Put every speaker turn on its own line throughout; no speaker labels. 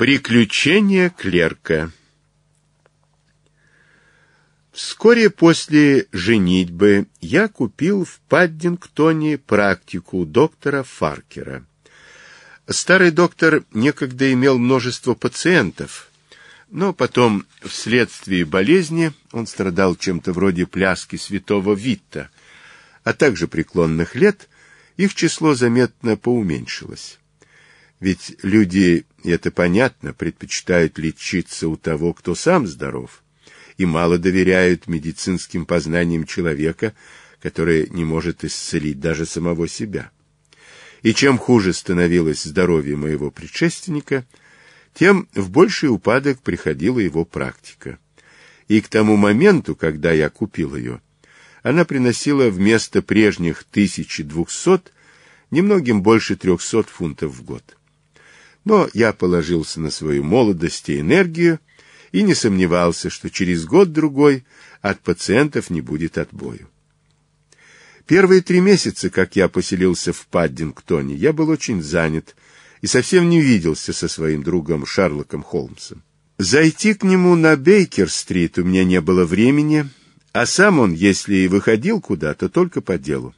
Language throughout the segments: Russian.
Приключения клерка Вскоре после женитьбы я купил в Паддингтоне практику доктора Фаркера. Старый доктор некогда имел множество пациентов, но потом вследствие болезни он страдал чем-то вроде пляски святого Витта, а также преклонных лет их число заметно поуменьшилось. Ведь люди, это понятно, предпочитают лечиться у того, кто сам здоров, и мало доверяют медицинским познаниям человека, который не может исцелить даже самого себя. И чем хуже становилось здоровье моего предшественника, тем в больший упадок приходила его практика. И к тому моменту, когда я купил ее, она приносила вместо прежних 1200 немногим больше 300 фунтов в год но я положился на свою молодость и энергию и не сомневался, что через год-другой от пациентов не будет отбою. Первые три месяца, как я поселился в Паддингтоне, я был очень занят и совсем не виделся со своим другом Шарлоком Холмсом. Зайти к нему на Бейкер-стрит у меня не было времени, а сам он, если и выходил куда-то, только по делу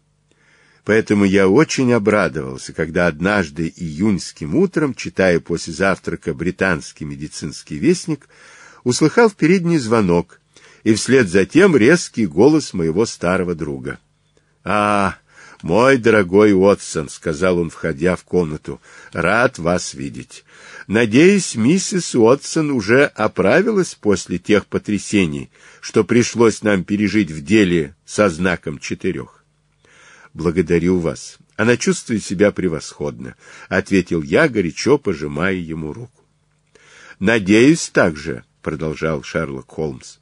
поэтому я очень обрадовался, когда однажды июньским утром, читая после завтрака британский медицинский вестник, услыхал в передний звонок и вслед за тем резкий голос моего старого друга. «А, мой дорогой Уотсон», — сказал он, входя в комнату, — «рад вас видеть. Надеюсь, миссис Уотсон уже оправилась после тех потрясений, что пришлось нам пережить в деле со знаком четырех» благодарю вас. Она чувствует себя превосходно, — ответил я, горячо пожимая ему руку. — Надеюсь также, — продолжал Шерлок Холмс,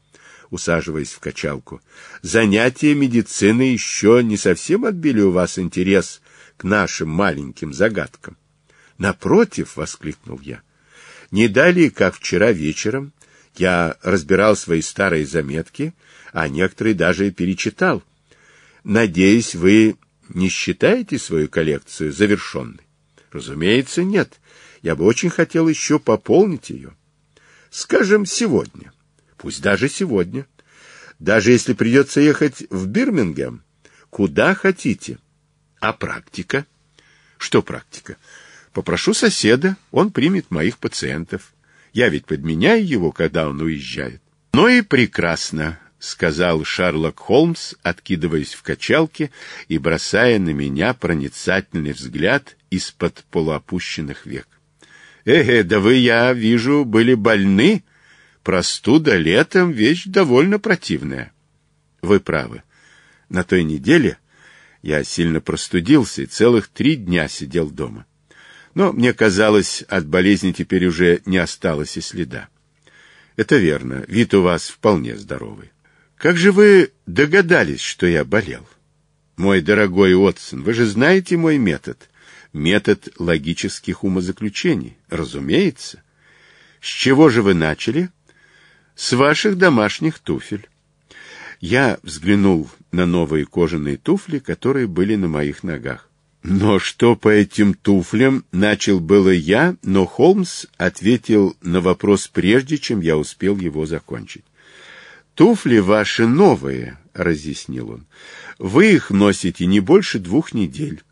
усаживаясь в качалку, — занятия медицины еще не совсем отбили у вас интерес к нашим маленьким загадкам. — Напротив, — воскликнул я, — не далее, как вчера вечером, я разбирал свои старые заметки, а некоторые даже перечитал. Надеюсь, вы не считаете свою коллекцию завершенной? Разумеется, нет. Я бы очень хотел еще пополнить ее. Скажем, сегодня. Пусть даже сегодня. Даже если придется ехать в Бирмингем, куда хотите. А практика? Что практика? Попрошу соседа, он примет моих пациентов. Я ведь подменяю его, когда он уезжает. Ну и прекрасно. — сказал Шерлок Холмс, откидываясь в качалке и бросая на меня проницательный взгляд из-под полуопущенных век. «Эге, да вы, я вижу, были больны. Простуда летом — вещь довольно противная». «Вы правы. На той неделе я сильно простудился и целых три дня сидел дома. Но, мне казалось, от болезни теперь уже не осталось и следа». «Это верно. Вид у вас вполне здоровый». Как же вы догадались, что я болел? Мой дорогой Отсон, вы же знаете мой метод. Метод логических умозаключений, разумеется. С чего же вы начали? С ваших домашних туфель. Я взглянул на новые кожаные туфли, которые были на моих ногах. Но что по этим туфлям начал было я, но Холмс ответил на вопрос прежде, чем я успел его закончить. «Туфли ваши новые», — разъяснил он. «Вы их носите не больше двух недель,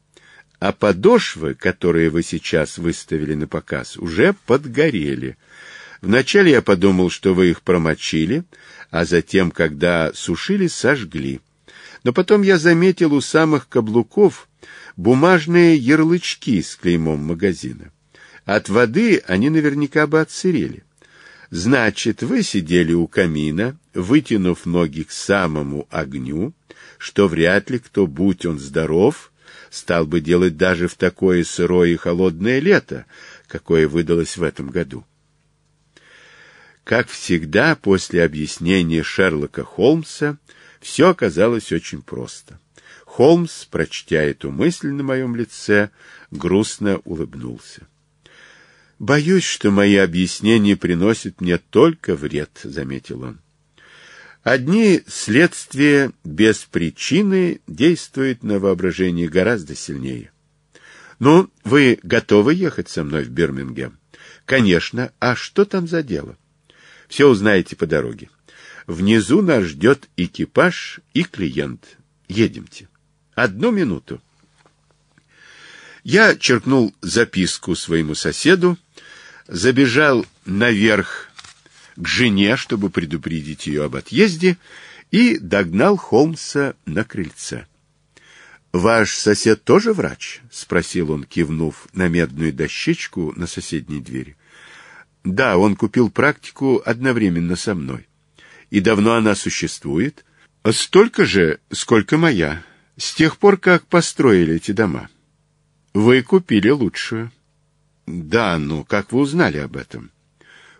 а подошвы, которые вы сейчас выставили на показ, уже подгорели. Вначале я подумал, что вы их промочили, а затем, когда сушили, сожгли. Но потом я заметил у самых каблуков бумажные ярлычки с клеймом магазина. От воды они наверняка бы отсырели. Значит, вы сидели у камина вытянув ноги к самому огню, что вряд ли кто, будь он здоров, стал бы делать даже в такое сырое и холодное лето, какое выдалось в этом году. Как всегда, после объяснения Шерлока Холмса, все оказалось очень просто. Холмс, прочтя эту мысль на моем лице, грустно улыбнулся. «Боюсь, что мои объяснения приносят мне только вред», — заметил он. Одни следствия без причины действуют на воображение гораздо сильнее. «Ну, вы готовы ехать со мной в Бирмингем?» «Конечно. А что там за дело?» «Все узнаете по дороге. Внизу нас ждет экипаж и клиент. Едемте. Одну минуту». Я черкнул записку своему соседу, забежал наверх к жене, чтобы предупредить ее об отъезде, и догнал Холмса на крыльце. «Ваш сосед тоже врач?» — спросил он, кивнув на медную дощечку на соседней двери. «Да, он купил практику одновременно со мной. И давно она существует?» «Столько же, сколько моя, с тех пор, как построили эти дома». «Вы купили лучшую». «Да, ну, как вы узнали об этом?» «По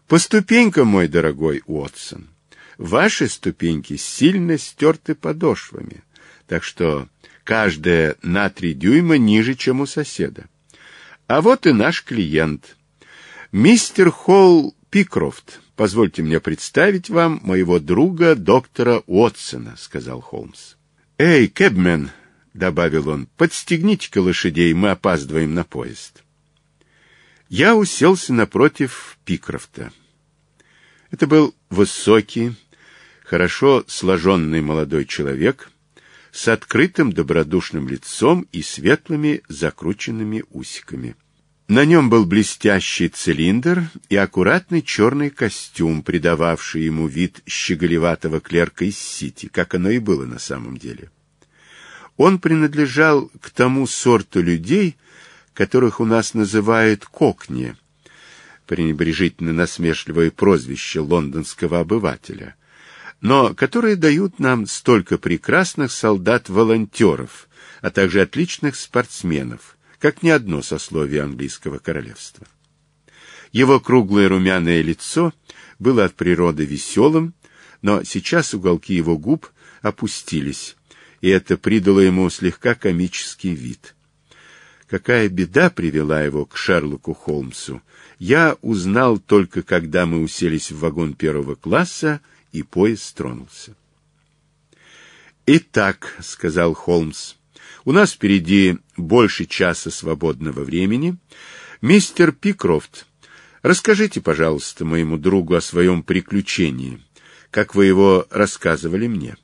По ступенькам, мой дорогой Уотсон, ваши ступеньки сильно стерты подошвами, так что каждая на три дюйма ниже, чем у соседа. А вот и наш клиент. Мистер Холл Пикрофт, позвольте мне представить вам моего друга доктора Уотсона, — сказал Холмс. — Эй, кэбмен, — добавил он, — подстегните-ка лошадей, мы опаздываем на поезд. — я уселся напротив Пикрофта. Это был высокий, хорошо сложенный молодой человек с открытым добродушным лицом и светлыми закрученными усиками. На нем был блестящий цилиндр и аккуратный черный костюм, придававший ему вид щеголеватого клерка из Сити, как оно и было на самом деле. Он принадлежал к тому сорту людей, которых у нас называют «кокни», пренебрежительно насмешливое прозвище лондонского обывателя, но которые дают нам столько прекрасных солдат-волонтеров, а также отличных спортсменов, как ни одно сословие английского королевства. Его круглое румяное лицо было от природы веселым, но сейчас уголки его губ опустились, и это придало ему слегка комический вид – какая беда привела его к Шерлоку Холмсу, я узнал только, когда мы уселись в вагон первого класса, и поезд тронулся. «Итак», — сказал Холмс, — «у нас впереди больше часа свободного времени. Мистер Пикрофт, расскажите, пожалуйста, моему другу о своем приключении, как вы его рассказывали мне.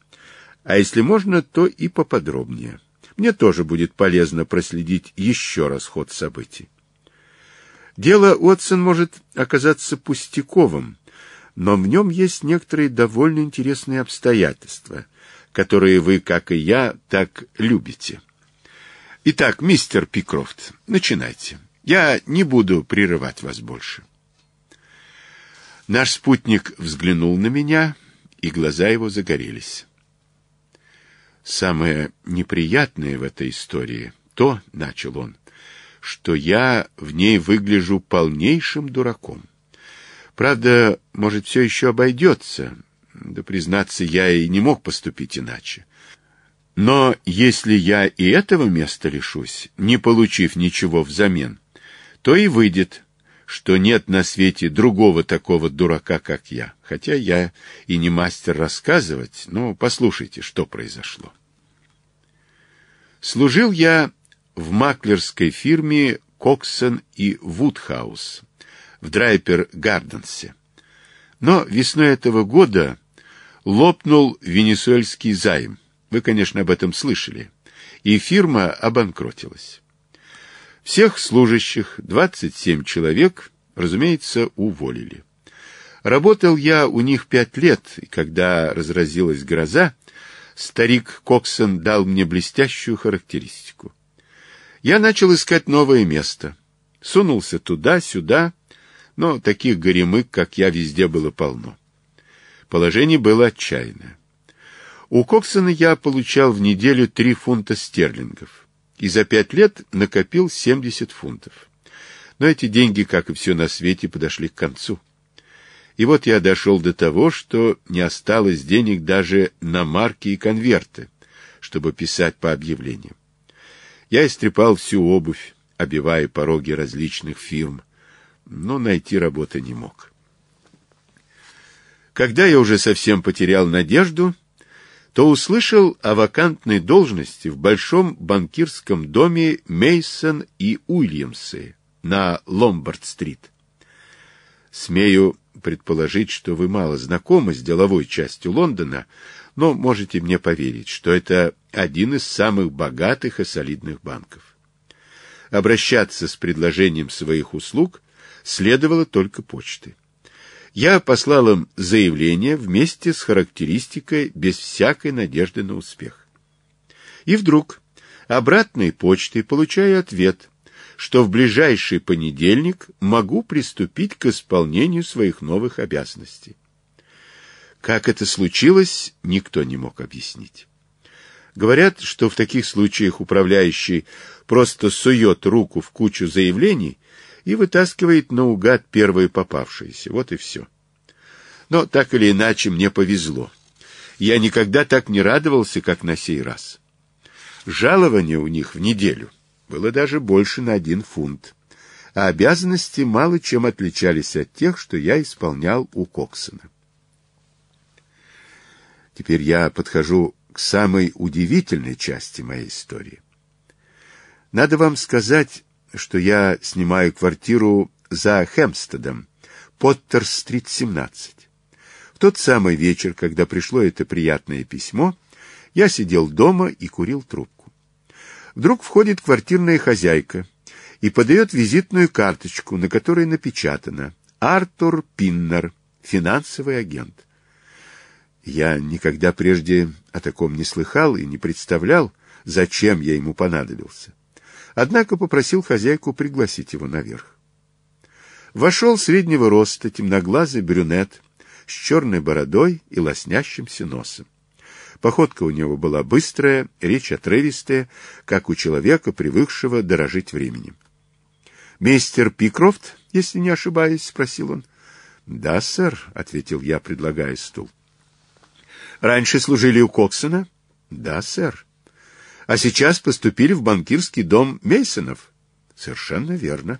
А если можно, то и поподробнее» мне тоже будет полезно проследить еще раз ход событий. Дело Уотсон может оказаться пустяковым, но в нем есть некоторые довольно интересные обстоятельства, которые вы, как и я, так любите. Итак, мистер Пикрофт, начинайте. Я не буду прерывать вас больше. Наш спутник взглянул на меня, и глаза его загорелись. Самое неприятное в этой истории то, — начал он, — что я в ней выгляжу полнейшим дураком. Правда, может, все еще обойдется. Да, признаться, я и не мог поступить иначе. Но если я и этого места лишусь, не получив ничего взамен, то и выйдет, что нет на свете другого такого дурака, как я. Хотя я и не мастер рассказывать, но послушайте, что произошло. Служил я в маклерской фирме Коксон и Вудхаус в Драйпер-Гарденсе. Но весной этого года лопнул венесуэльский займ. Вы, конечно, об этом слышали. И фирма обанкротилась. Всех служащих, 27 человек, разумеется, уволили. Работал я у них пять лет, и когда разразилась гроза, старик Коксон дал мне блестящую характеристику. Я начал искать новое место. Сунулся туда-сюда, но таких горемык, как я, везде было полно. Положение было отчаянное. У Коксона я получал в неделю три фунта стерлингов и за пять лет накопил 70 фунтов. Но эти деньги, как и все на свете, подошли к концу. И вот я дошел до того, что не осталось денег даже на марки и конверты, чтобы писать по объявлениям. Я истрепал всю обувь, обивая пороги различных фирм, но найти работы не мог. Когда я уже совсем потерял надежду, то услышал о вакантной должности в Большом банкирском доме Мейсон и Уильямсы на Ломбард-стрит. Смею предположить, что вы мало знакомы с деловой частью Лондона, но можете мне поверить, что это один из самых богатых и солидных банков. Обращаться с предложением своих услуг следовало только почтой. Я послал им заявление вместе с характеристикой без всякой надежды на успех. И вдруг обратной почтой получаю ответ, что в ближайший понедельник могу приступить к исполнению своих новых обязанностей. Как это случилось, никто не мог объяснить. Говорят, что в таких случаях управляющий просто сует руку в кучу заявлений и вытаскивает наугад первые попавшиеся. Вот и все. Но так или иначе мне повезло. Я никогда так не радовался, как на сей раз. Жалование у них в неделю было даже больше на один фунт, а обязанности мало чем отличались от тех, что я исполнял у Коксона. Теперь я подхожу к самой удивительной части моей истории. Надо вам сказать, что я снимаю квартиру за Хемстедом, Поттер-стрит, 17. В тот самый вечер, когда пришло это приятное письмо, я сидел дома и курил трубку. Вдруг входит квартирная хозяйка и подает визитную карточку, на которой напечатано «Артур Пиннер, финансовый агент». Я никогда прежде о таком не слыхал и не представлял, зачем я ему понадобился. Однако попросил хозяйку пригласить его наверх. Вошел среднего роста темноглазый брюнет с черной бородой и лоснящимся носом. Походка у него была быстрая, речь отрывистая, как у человека, привыкшего дорожить временем. «Мистер Пикрофт, если не ошибаюсь?» — спросил он. «Да, сэр», — ответил я, предлагая стул. «Раньше служили у Коксона?» «Да, сэр». а сейчас поступили в банкирский дом Мейсонов. Совершенно верно.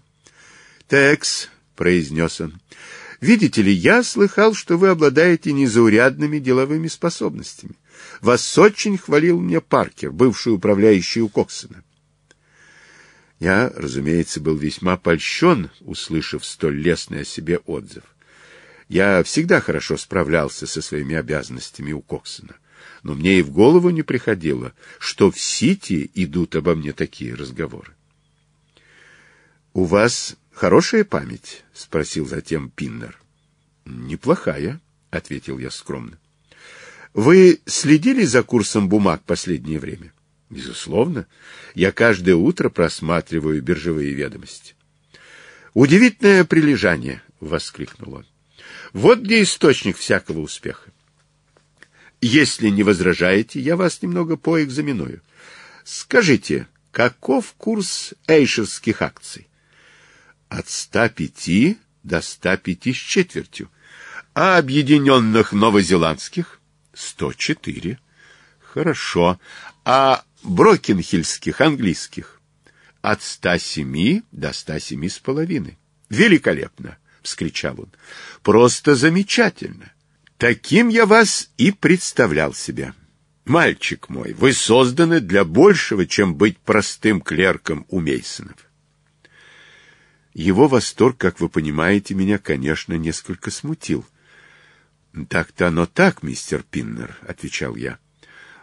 Текс, произнес он. Видите ли, я слыхал, что вы обладаете незаурядными деловыми способностями. Вас очень хвалил мне Паркер, бывший управляющий у Коксона. Я, разумеется, был весьма польщен, услышав столь лестный о себе отзыв. Я всегда хорошо справлялся со своими обязанностями у Коксона но мне и в голову не приходило, что в Сити идут обо мне такие разговоры. «У вас хорошая память?» — спросил затем Пиннер. «Неплохая», — ответил я скромно. «Вы следили за курсом бумаг последнее время?» «Безусловно. Я каждое утро просматриваю биржевые ведомости». «Удивительное прилежание!» — воскликнул он. «Вот где источник всякого успеха. Если не возражаете, я вас немного поэкзаменую. Скажите, каков курс эйшерских акций? От 105 до 105 с четвертью. А объединенных новозеландских? 104. Хорошо. А брокенхильских английских? От 107 до 107 с половиной. Великолепно! — вскричал он. — Просто замечательно! Таким я вас и представлял себя. Мальчик мой, вы созданы для большего, чем быть простым клерком у Мейсонов. Его восторг, как вы понимаете, меня, конечно, несколько смутил. Так-то оно так, мистер Пиннер, отвечал я.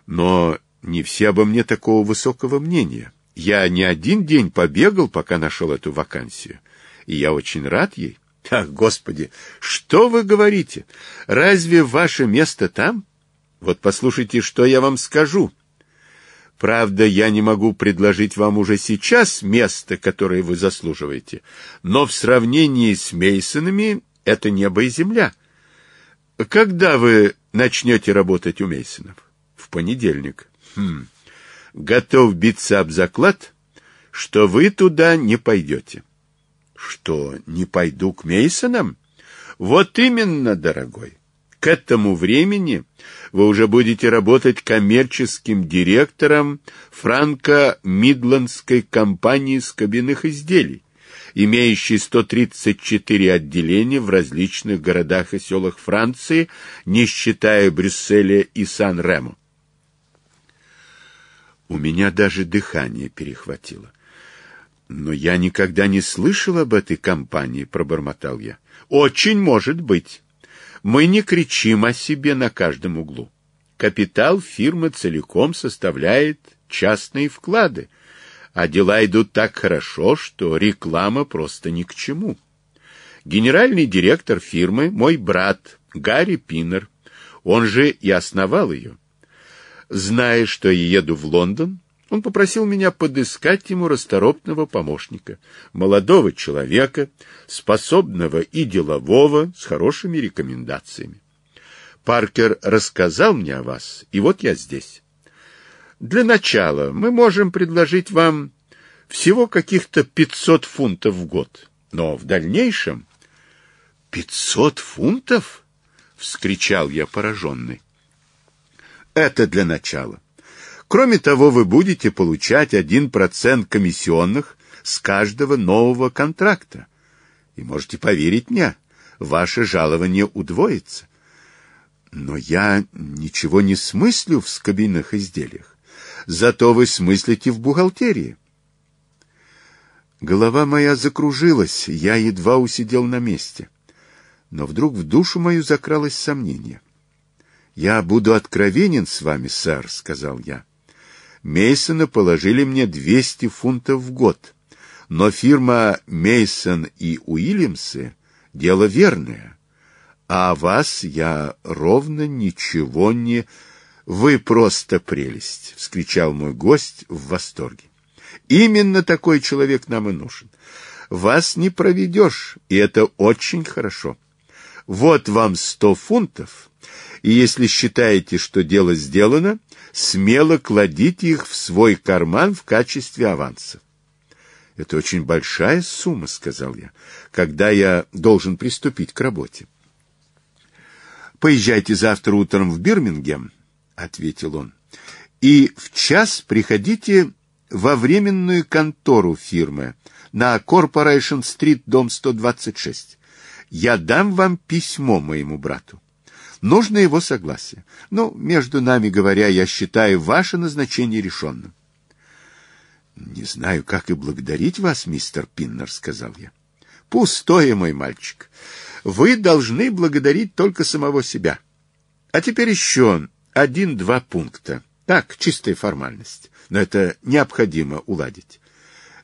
Но не все обо мне такого высокого мнения. Я не один день побегал, пока нашел эту вакансию, и я очень рад ей. Господи, что вы говорите? Разве ваше место там? Вот послушайте, что я вам скажу. Правда, я не могу предложить вам уже сейчас место, которое вы заслуживаете, но в сравнении с Мейсонами это небо и земля. Когда вы начнете работать у Мейсонов? В понедельник. Хм. Готов биться об заклад, что вы туда не пойдете что не пойду к Мейсонам? Вот именно, дорогой. К этому времени вы уже будете работать коммерческим директором франко-мидландской компании скобяных изделий, имеющей 134 отделения в различных городах и селах Франции, не считая Брюсселя и сан рему У меня даже дыхание перехватило. Но я никогда не слышал об этой компании, пробормотал я. Очень может быть. Мы не кричим о себе на каждом углу. Капитал фирмы целиком составляет частные вклады, а дела идут так хорошо, что реклама просто ни к чему. Генеральный директор фирмы мой брат Гарри Пиннер, Он же и основал ее. Зная, что я еду в Лондон, он попросил меня подыскать ему расторопного помощника, молодого человека, способного и делового, с хорошими рекомендациями. Паркер рассказал мне о вас, и вот я здесь. Для начала мы можем предложить вам всего каких-то 500 фунтов в год, но в дальнейшем... — Пятьсот фунтов? — вскричал я пораженный. — Это для начала. — Кроме того, вы будете получать 1% комиссионных с каждого нового контракта. И можете поверить мне, ваше жалование удвоится. Но я ничего не смыслю в скобяных изделиях. Зато вы смыслите в бухгалтерии. Голова моя закружилась, я едва усидел на месте. Но вдруг в душу мою закралось сомнение. «Я буду откровенен с вами, сэр», — сказал я. Мейсона положили мне 200 фунтов в год. Но фирма Мейсон и Уильямсы — дело верное. А о вас я ровно ничего не... «Вы просто прелесть!» — вскричал мой гость в восторге. «Именно такой человек нам и нужен. Вас не проведешь, и это очень хорошо. Вот вам сто фунтов, и если считаете, что дело сделано, смело кладите их в свой карман в качестве аванса. Это очень большая сумма, сказал я, когда я должен приступить к работе. Поезжайте завтра утром в Бирмингем, ответил он. И в час приходите во временную контору фирмы на Corporation Street, дом 126. Я дам вам письмо моему брату. Нужно его согласие. Ну, между нами говоря, я считаю ваше назначение решенным. «Не знаю, как и благодарить вас, мистер Пиннер», — сказал я. «Пустое, мой мальчик. Вы должны благодарить только самого себя. А теперь еще один-два пункта. Так, чистая формальность. Но это необходимо уладить.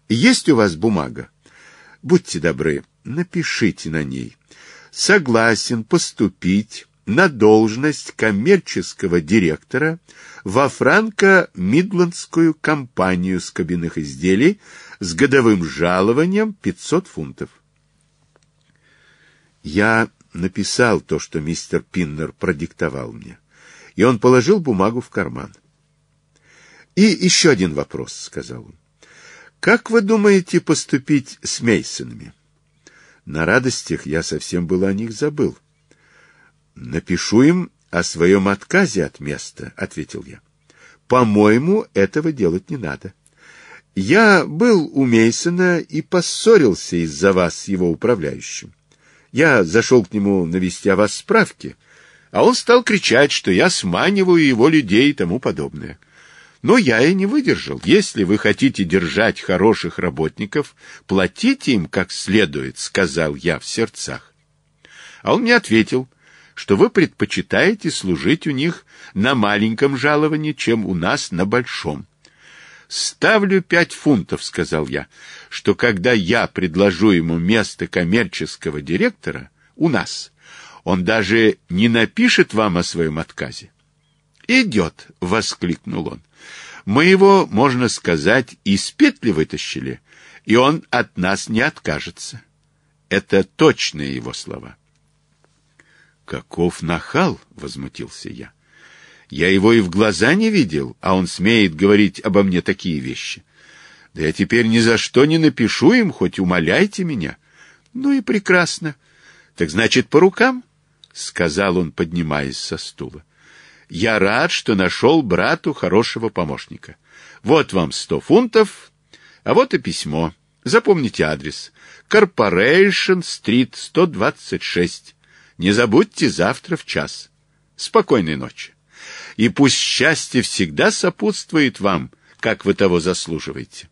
Есть у вас бумага? Будьте добры, напишите на ней. Согласен поступить на должность коммерческого директора во франко-мидландскую компанию скобяных изделий с годовым жалованием 500 фунтов. Я написал то, что мистер Пиннер продиктовал мне, и он положил бумагу в карман. «И еще один вопрос», — сказал он. «Как вы думаете поступить с Мейсонами?» На радостях я совсем было о них забыл. «Напишу им о своем отказе от места», — ответил я. «По-моему, этого делать не надо. Я был у Мейсона и поссорился из-за вас с его управляющим. Я зашел к нему навести о вас справки, а он стал кричать, что я сманиваю его людей и тому подобное». Но я и не выдержал. Если вы хотите держать хороших работников, платите им как следует, — сказал я в сердцах. А он мне ответил — что вы предпочитаете служить у них на маленьком жаловании, чем у нас на большом. «Ставлю пять фунтов», — сказал я, — «что когда я предложу ему место коммерческого директора у нас, он даже не напишет вам о своем отказе». «Идет», — воскликнул он. «Мы его, можно сказать, из петли вытащили, и он от нас не откажется». Это точные его слова. «Каков нахал!» — возмутился я. «Я его и в глаза не видел, а он смеет говорить обо мне такие вещи. Да я теперь ни за что не напишу им, хоть умоляйте меня». «Ну и прекрасно. Так значит, по рукам?» — сказал он, поднимаясь со стула. «Я рад, что нашел брату хорошего помощника. Вот вам сто фунтов, а вот и письмо. Запомните адрес. Корпорейшн-стрит, 126». Не забудьте завтра в час. Спокойной ночи. И пусть счастье всегда сопутствует вам, как вы того заслуживаете.